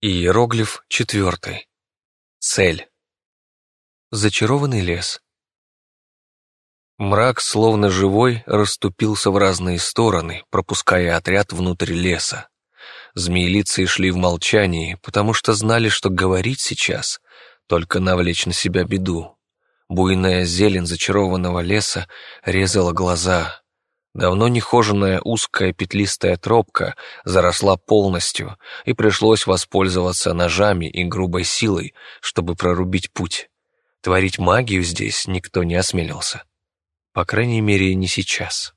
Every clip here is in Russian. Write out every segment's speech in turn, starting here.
Иероглиф четвертый. Цель. Зачарованный лес. Мрак, словно живой, расступился в разные стороны, пропуская отряд внутрь леса. Змеилицы шли в молчании, потому что знали, что говорить сейчас — только навлечь на себя беду. Буйная зелень зачарованного леса резала глаза, Давно нехоженная узкая петлистая тропка заросла полностью, и пришлось воспользоваться ножами и грубой силой, чтобы прорубить путь. Творить магию здесь никто не осмелился. По крайней мере, не сейчас.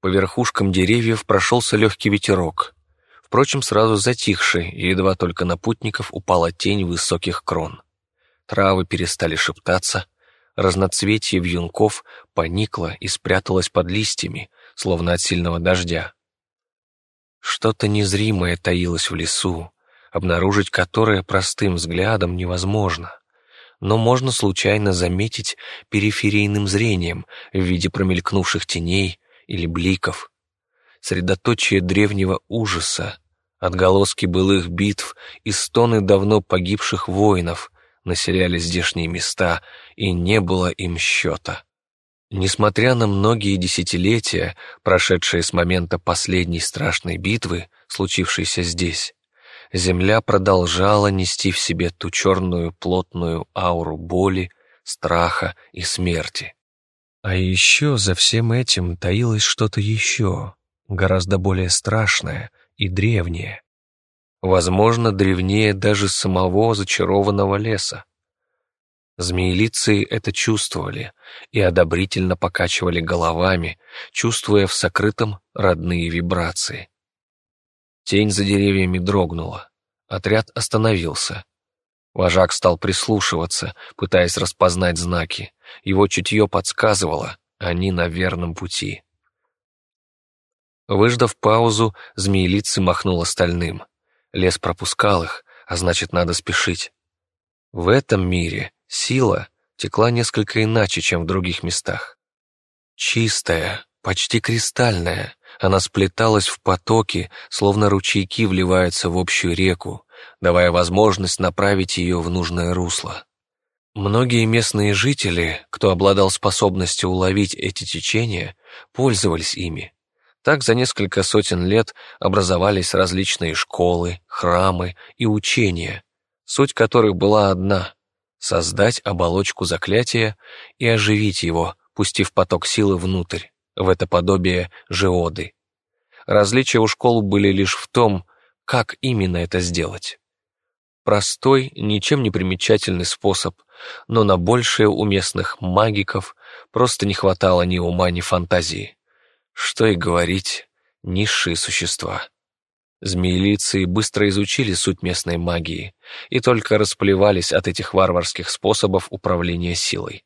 По верхушкам деревьев прошелся легкий ветерок. Впрочем, сразу затихший, едва только на путников упала тень высоких крон. Травы перестали шептаться, разноцветие вьюнков поникло и спряталось под листьями, словно от сильного дождя. Что-то незримое таилось в лесу, обнаружить которое простым взглядом невозможно, но можно случайно заметить периферийным зрением в виде промелькнувших теней или бликов. Средоточие древнего ужаса, отголоски былых битв и стоны давно погибших воинов населяли здешние места, и не было им счета. Несмотря на многие десятилетия, прошедшие с момента последней страшной битвы, случившейся здесь, Земля продолжала нести в себе ту черную плотную ауру боли, страха и смерти. А еще за всем этим таилось что-то еще, гораздо более страшное и древнее. Возможно, древнее даже самого зачарованного леса. Змеилицы это чувствовали и одобрительно покачивали головами, чувствуя в сокрытом родные вибрации. Тень за деревьями дрогнула. Отряд остановился. Вожак стал прислушиваться, пытаясь распознать знаки. Его чутье подсказывало, они на верном пути. Выждав паузу, змеилицы махнул остальным. Лес пропускал их, а значит, надо спешить. В этом мире Сила текла несколько иначе, чем в других местах. Чистая, почти кристальная, она сплеталась в потоки, словно ручейки вливаются в общую реку, давая возможность направить ее в нужное русло. Многие местные жители, кто обладал способностью уловить эти течения, пользовались ими. Так за несколько сотен лет образовались различные школы, храмы и учения, суть которых была одна создать оболочку заклятия и оживить его, пустив поток силы внутрь, в это подобие жеоды. Различия у школ были лишь в том, как именно это сделать. Простой, ничем не примечательный способ, но на большее у местных магиков просто не хватало ни ума, ни фантазии. Что и говорить, низшие существа. Змеилицы быстро изучили суть местной магии и только расплевались от этих варварских способов управления силой.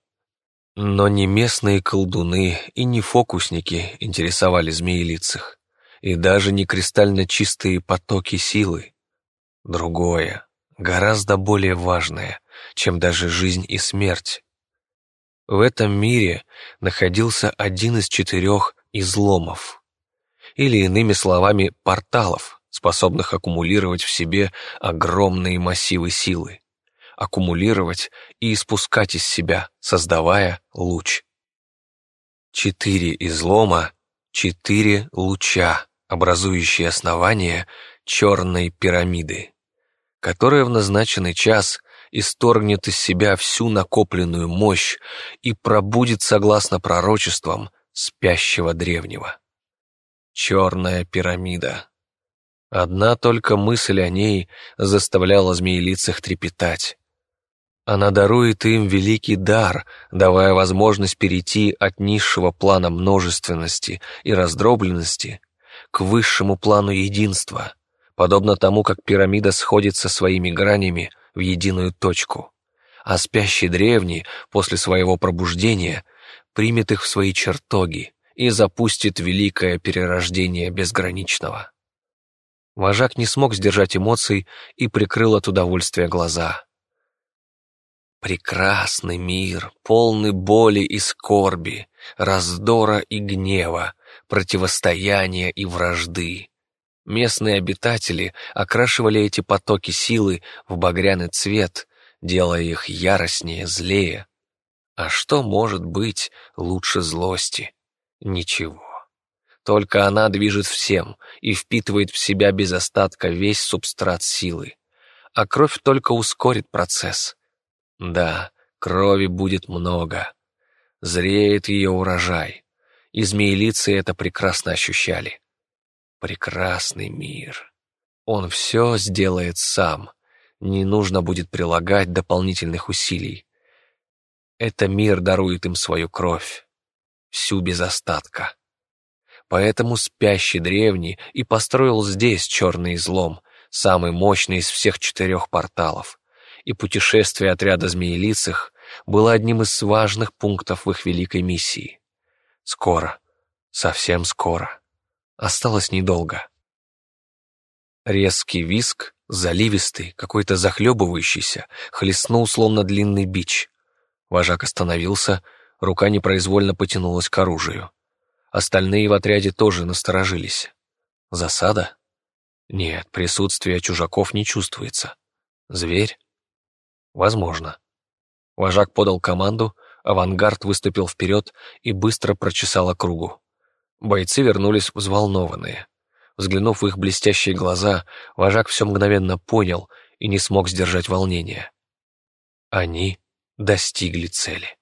Но не местные колдуны и не фокусники интересовали змеилицах, и даже не кристально чистые потоки силы. Другое, гораздо более важное, чем даже жизнь и смерть. В этом мире находился один из четырех изломов, или иными словами порталов, способных аккумулировать в себе огромные массивы силы, аккумулировать и испускать из себя, создавая луч. Четыре излома, четыре луча, образующие основание черной пирамиды, которая в назначенный час исторгнет из себя всю накопленную мощь и пробудит согласно пророчествам спящего древнего. Черная пирамида. Одна только мысль о ней заставляла змеелицах трепетать. Она дарует им великий дар, давая возможность перейти от низшего плана множественности и раздробленности к высшему плану единства, подобно тому, как пирамида сходится своими гранями в единую точку, а спящий древний после своего пробуждения примет их в свои чертоги и запустит великое перерождение безграничного. Вожак не смог сдержать эмоций и прикрыл от удовольствия глаза. Прекрасный мир, полный боли и скорби, раздора и гнева, противостояния и вражды. Местные обитатели окрашивали эти потоки силы в багряный цвет, делая их яростнее, злее. А что может быть лучше злости? Ничего. Только она движет всем и впитывает в себя без остатка весь субстрат силы. А кровь только ускорит процесс. Да, крови будет много. Зреет ее урожай. И змеелицы это прекрасно ощущали. Прекрасный мир. Он все сделает сам. Не нужно будет прилагать дополнительных усилий. Это мир дарует им свою кровь. Всю без остатка. Поэтому спящий древний и построил здесь черный излом, самый мощный из всех четырех порталов. И путешествие отряда змеелицых было одним из важных пунктов в их великой миссии. Скоро, совсем скоро. Осталось недолго. Резкий виск, заливистый, какой-то захлебывающийся, хлестнул словно длинный бич. Вожак остановился, рука непроизвольно потянулась к оружию. Остальные в отряде тоже насторожились. Засада? Нет, присутствие чужаков не чувствуется. Зверь? Возможно. Вожак подал команду, авангард выступил вперед и быстро прочесал округу. Бойцы вернулись взволнованные. Взглянув в их блестящие глаза, вожак все мгновенно понял и не смог сдержать волнения. Они достигли цели.